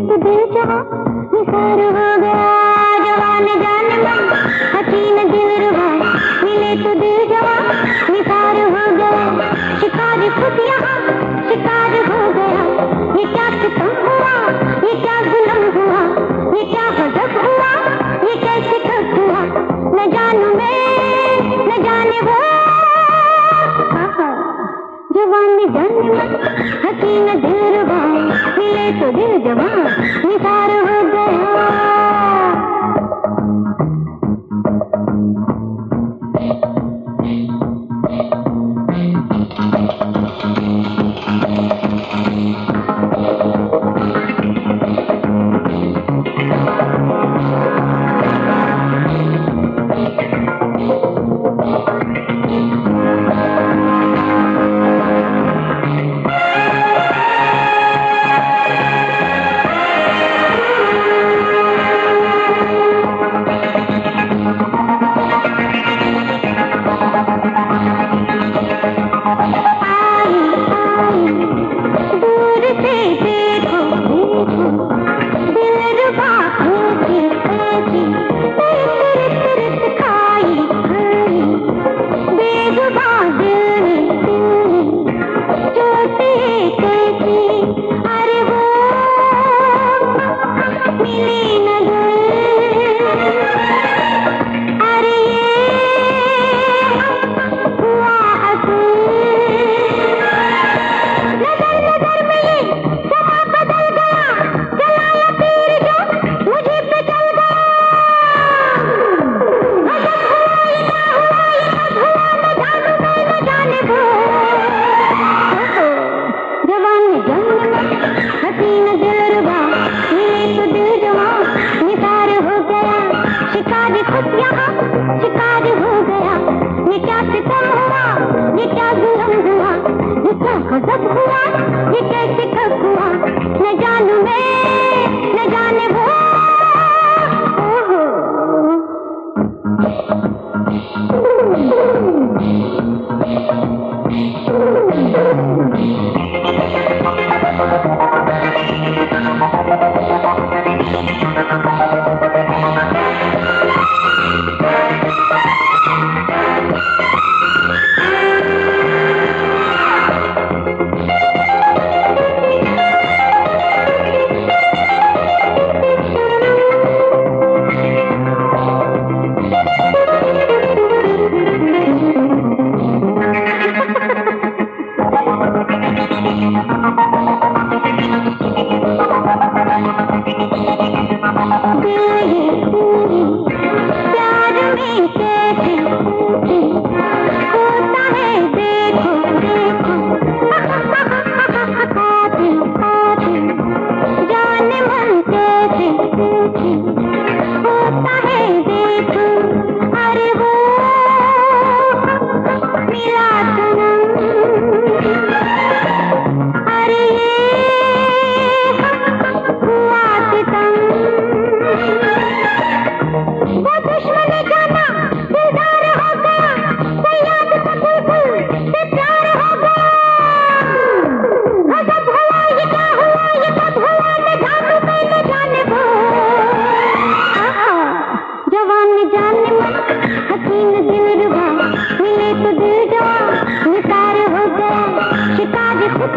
एक बेजहा निसार हो गया। जवान जान हसीन दिल रुबा मिले तो दिल जवा निसार हो गया। शिकार खुद यहाँ शिकार हो गया। ये क्या सितम हुआ? ये क्या जुलम हुआ? ये क्या गजब हुआ? ये कैसे कब हुआ? न जानू मैं, न जाने वो। जवान जान हसीन दिल रुबा मिले तो दिल जवान हुआ ये कैसे कब हुआ न जानू मैं